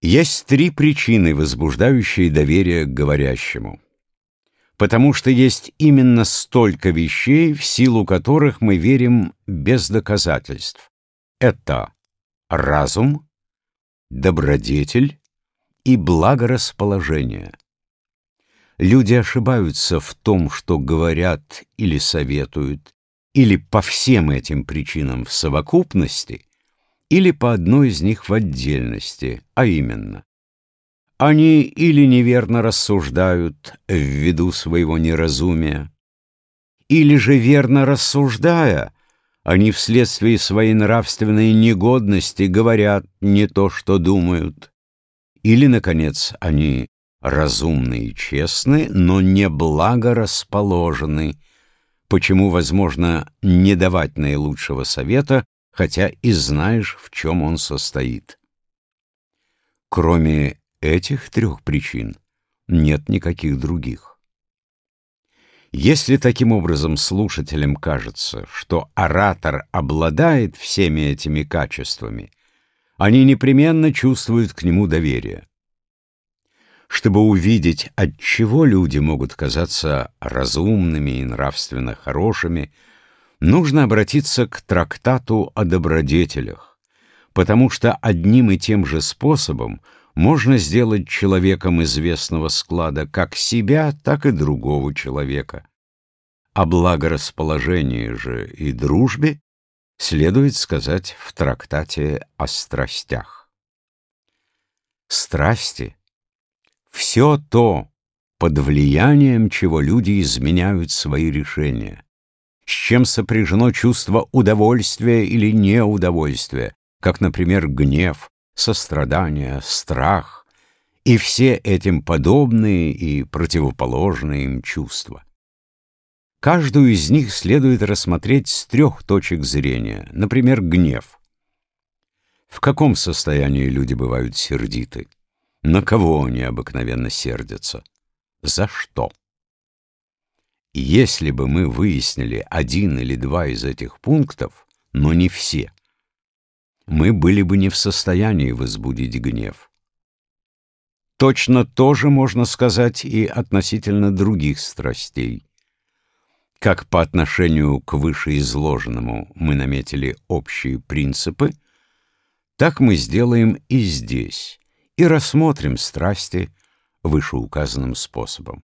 Есть три причины, возбуждающие доверие к говорящему. Потому что есть именно столько вещей, в силу которых мы верим без доказательств. Это разум, добродетель и благорасположение. Люди ошибаются в том, что говорят или советуют, или по всем этим причинам в совокупности – или по одной из них в отдельности, а именно. Они или неверно рассуждают ввиду своего неразумия, или же верно рассуждая, они вследствие своей нравственной негодности говорят не то, что думают. Или, наконец, они разумны и честны, но не благорасположены, почему возможно не давать наилучшего совета, хотя и знаешь, в чем он состоит. Кроме этих трех причин нет никаких других. Если таким образом слушателям кажется, что оратор обладает всеми этими качествами, они непременно чувствуют к нему доверие. Чтобы увидеть, от чего люди могут казаться разумными и нравственно хорошими, нужно обратиться к трактату о добродетелях, потому что одним и тем же способом можно сделать человеком известного склада как себя, так и другого человека. О благорасположении же и дружбе следует сказать в трактате о страстях. Страсти — все то, под влиянием чего люди изменяют свои решения с чем сопряжено чувство удовольствия или неудовольствия, как, например, гнев, сострадание, страх и все этим подобные и противоположные им чувства. Каждую из них следует рассмотреть с трех точек зрения, например, гнев. В каком состоянии люди бывают сердиты? На кого они обыкновенно сердятся? За что? Если бы мы выяснили один или два из этих пунктов, но не все, мы были бы не в состоянии возбудить гнев. Точно то же можно сказать и относительно других страстей. Как по отношению к вышеизложенному мы наметили общие принципы, так мы сделаем и здесь, и рассмотрим страсти вышеуказанным способом.